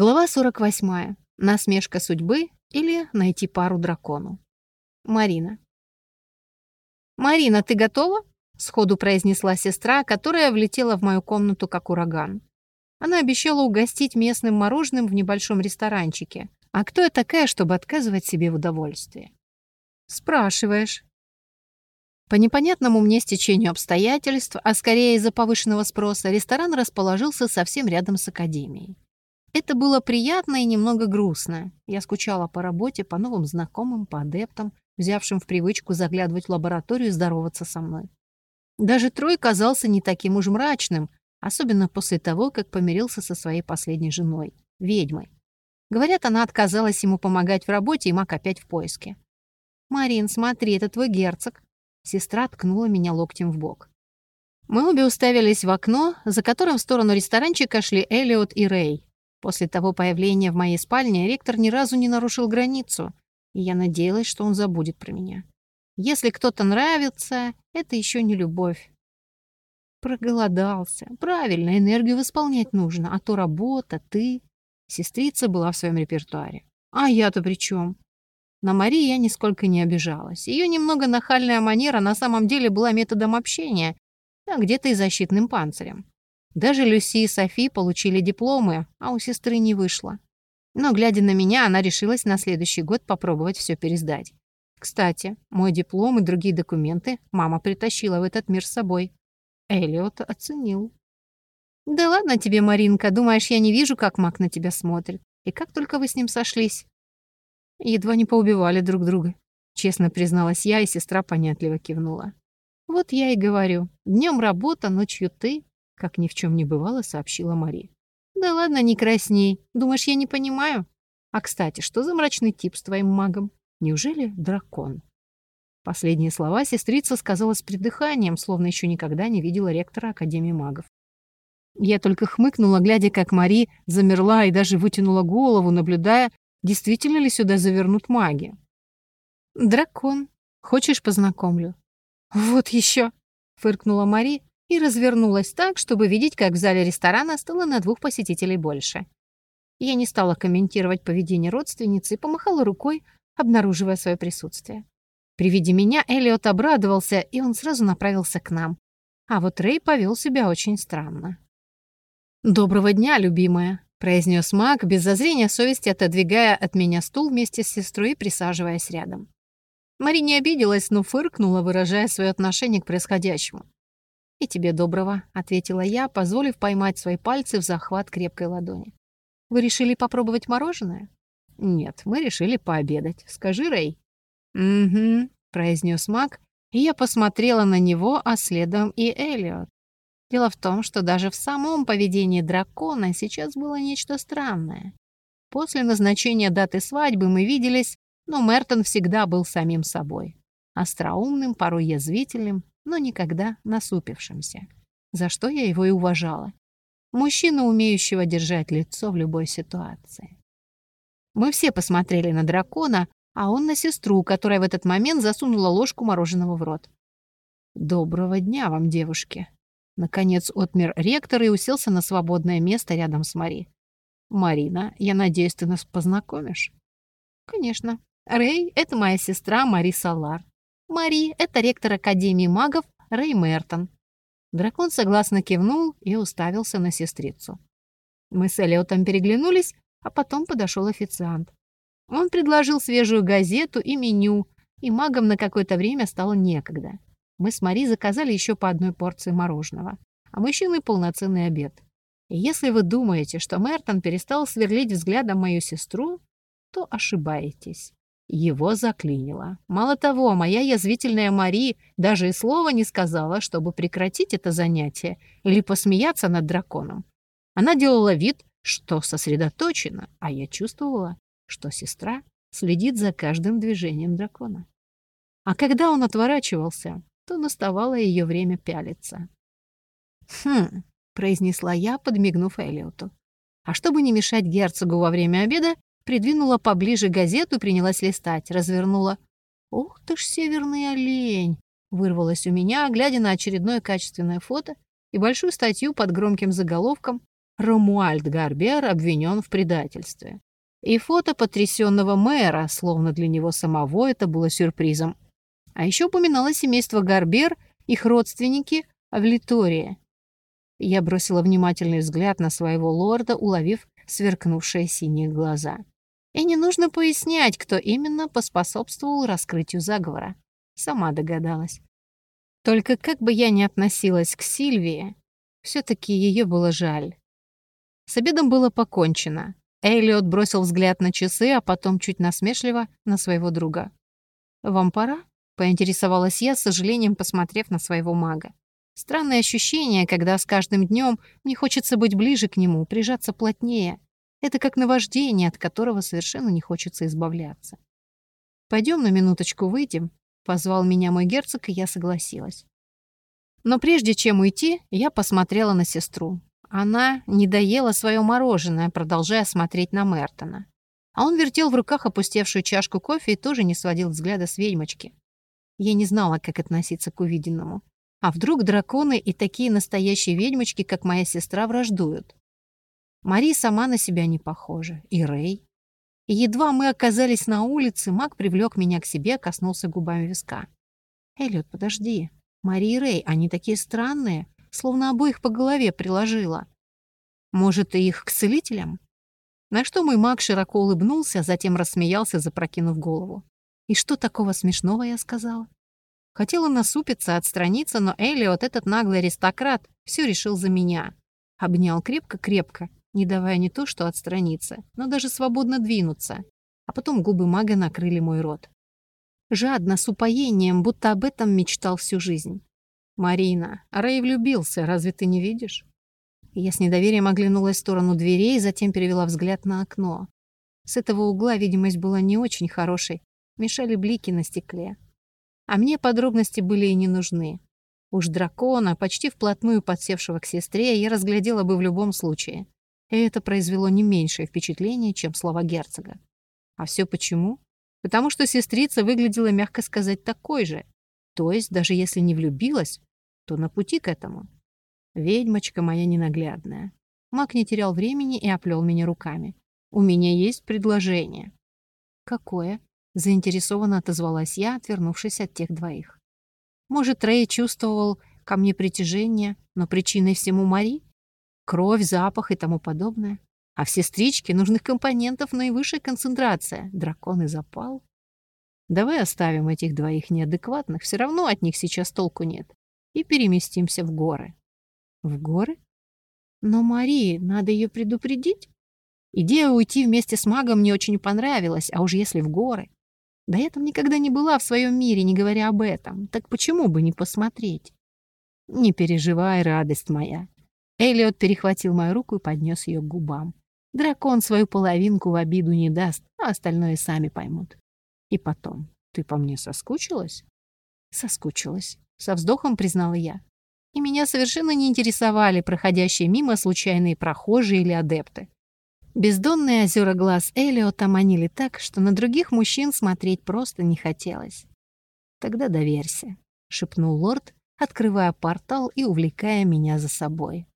Глава 48. Насмешка судьбы или найти пару дракону. Марина. «Марина, ты готова?» — сходу произнесла сестра, которая влетела в мою комнату как ураган. Она обещала угостить местным мороженым в небольшом ресторанчике. А кто я такая, чтобы отказывать себе в удовольствии? «Спрашиваешь». По непонятному мне стечению обстоятельств, а скорее из-за повышенного спроса, ресторан расположился совсем рядом с академией. Это было приятно и немного грустно. Я скучала по работе, по новым знакомым, по адептам, взявшим в привычку заглядывать в лабораторию и здороваться со мной. Даже Трой казался не таким уж мрачным, особенно после того, как помирился со своей последней женой, ведьмой. Говорят, она отказалась ему помогать в работе, и маг опять в поиске. «Марин, смотри, это твой герцог». Сестра ткнула меня локтем в бок. Мы обе уставились в окно, за которым в сторону ресторанчика шли Элиот и Рэй, После того появления в моей спальне ректор ни разу не нарушил границу, и я надеялась, что он забудет про меня. Если кто-то нравится, это еще не любовь. Проголодался. Правильно, энергию восполнять нужно, а то работа, ты. Сестрица была в своем репертуаре. А я-то при чем? На Мари я нисколько не обижалась. Ее немного нахальная манера на самом деле была методом общения, а где-то и защитным панцирем. Даже Люси и Софи получили дипломы, а у сестры не вышло. Но, глядя на меня, она решилась на следующий год попробовать все пересдать. Кстати, мой диплом и другие документы мама притащила в этот мир с собой. Эллиот оценил. «Да ладно тебе, Маринка, думаешь, я не вижу, как Мак на тебя смотрит? И как только вы с ним сошлись?» Едва не поубивали друг друга. Честно призналась я, и сестра понятливо кивнула. «Вот я и говорю. Днем работа, ночью ты, как ни в чем не бывало, сообщила Мари. «Да ладно, не красней. Думаешь, я не понимаю? А, кстати, что за мрачный тип с твоим магом? Неужели дракон?» Последние слова сестрица сказала с придыханием, словно еще никогда не видела ректора Академии магов. Я только хмыкнула, глядя, как Мари замерла и даже вытянула голову, наблюдая, действительно ли сюда завернут маги. «Дракон. Хочешь, познакомлю?» «Вот еще!» — фыркнула Мари и развернулась так, чтобы видеть, как в зале ресторана стало на двух посетителей больше. Я не стала комментировать поведение родственницы и помахала рукой, обнаруживая свое присутствие. При виде меня Элliot обрадовался, и он сразу направился к нам. А вот Рэй повел себя очень странно. «Доброго дня, любимая», — произнес маг, без зазрения совести отодвигая от меня стул вместе с сестрой и присаживаясь рядом. Мари не обиделась, но фыркнула, выражая свое отношение к происходящему. «И тебе доброго», — ответила я, позволив поймать свои пальцы в захват крепкой ладони. «Вы решили попробовать мороженое?» «Нет, мы решили пообедать. Скажи, Рэй». «Угу», — произнес Мак, и я посмотрела на него, а следом и Элиот. Дело в том, что даже в самом поведении дракона сейчас было нечто странное. После назначения даты свадьбы мы виделись, но Мертон всегда был самим собой. Остроумным, порой язвительным, но никогда насупившимся, за что я его и уважала. Мужчину, умеющего держать лицо в любой ситуации. Мы все посмотрели на дракона, а он на сестру, которая в этот момент засунула ложку мороженого в рот. «Доброго дня вам, девушки!» Наконец отмер ректор и уселся на свободное место рядом с Мари. «Марина, я надеюсь, ты нас познакомишь?» «Конечно. Рэй — это моя сестра Мари Салар. Мари — это ректор Академии магов Рэй Мертон. Дракон согласно кивнул и уставился на сестрицу. Мы с Элиотом переглянулись, а потом подошел официант. Он предложил свежую газету и меню, и магам на какое-то время стало некогда. Мы с Мари заказали еще по одной порции мороженого, а мужчины — полноценный обед. И если вы думаете, что Мертон перестал сверлить взглядом мою сестру, то ошибаетесь. Его заклинило. Мало того, моя язвительная Мари даже и слова не сказала, чтобы прекратить это занятие или посмеяться над драконом. Она делала вид, что сосредоточена, а я чувствовала, что сестра следит за каждым движением дракона. А когда он отворачивался, то наставало ее время пялиться. «Хм», — произнесла я, подмигнув Элиоту. А чтобы не мешать герцогу во время обеда, придвинула поближе газету и принялась листать, развернула. «Ух ты ж, северный олень!» вырвалось у меня, глядя на очередное качественное фото и большую статью под громким заголовком Ромуальд Гарбер обвинен в предательстве. И фото потрясенного мэра, словно для него самого это было сюрпризом. А еще упоминалось семейство Гарбер, их родственники в Литории. Я бросила внимательный взгляд на своего лорда, уловив сверкнувшие синие глаза. И не нужно пояснять, кто именно поспособствовал раскрытию заговора. Сама догадалась. Только как бы я ни относилась к Сильвии, все таки ее было жаль. С обедом было покончено. Эллиот бросил взгляд на часы, а потом чуть насмешливо на своего друга. «Вам пора?» — поинтересовалась я, с сожалением посмотрев на своего мага. Странное ощущение, когда с каждым днем мне хочется быть ближе к нему, прижаться плотнее. Это как наваждение, от которого совершенно не хочется избавляться. Пойдем на минуточку выйдем», — позвал меня мой герцог, и я согласилась. Но прежде чем уйти, я посмотрела на сестру. Она не доела свое мороженое, продолжая смотреть на Мертона. А он вертел в руках опустевшую чашку кофе и тоже не сводил взгляда с ведьмочки. Я не знала, как относиться к увиденному. А вдруг драконы и такие настоящие ведьмочки, как моя сестра, враждуют? Мари сама на себя не похожа. И Рэй. И едва мы оказались на улице, маг привлек меня к себе, коснулся губами виска. «Эллиот, подожди. Мари и Рэй, они такие странные, словно обоих по голове приложила. Может, и их к целителям?» На что мой маг широко улыбнулся, а затем рассмеялся, запрокинув голову. «И что такого смешного я сказала?» Хотела насупиться, отстраниться, но Эллиот, этот наглый аристократ, все решил за меня. Обнял крепко-крепко не давая не то что отстраниться, но даже свободно двинуться. А потом губы мага накрыли мой рот. Жадно, с упоением, будто об этом мечтал всю жизнь. «Марина, Рэй влюбился, разве ты не видишь?» Я с недоверием оглянулась в сторону дверей, затем перевела взгляд на окно. С этого угла видимость была не очень хорошей, мешали блики на стекле. А мне подробности были и не нужны. Уж дракона, почти вплотную подсевшего к сестре, я разглядела бы в любом случае. И это произвело не меньшее впечатление, чем слова герцога. А все почему? Потому что сестрица выглядела, мягко сказать, такой же. То есть, даже если не влюбилась, то на пути к этому. Ведьмочка моя ненаглядная. Маг не терял времени и оплел меня руками. «У меня есть предложение». «Какое?» — заинтересованно отозвалась я, отвернувшись от тех двоих. «Может, Рэй чувствовал ко мне притяжение, но причиной всему Мари?» Кровь, запах и тому подобное. А в сестричке нужных компонентов наивысшая концентрация. Дракон и запал. Давай оставим этих двоих неадекватных, все равно от них сейчас толку нет. И переместимся в горы. В горы? Но Марии, надо ее предупредить. Идея уйти вместе с магом мне очень понравилась, а уж если в горы. Да я там никогда не была в своем мире, не говоря об этом. Так почему бы не посмотреть? Не переживай, радость моя. Элliot перехватил мою руку и поднес ее к губам. Дракон свою половинку в обиду не даст, а остальное сами поймут. И потом, ты по мне соскучилась? Соскучилась. Со вздохом признала я. И меня совершенно не интересовали проходящие мимо случайные прохожие или адепты. Бездонные озера глаз Элиота манили так, что на других мужчин смотреть просто не хотелось. «Тогда доверься», — шепнул лорд, открывая портал и увлекая меня за собой.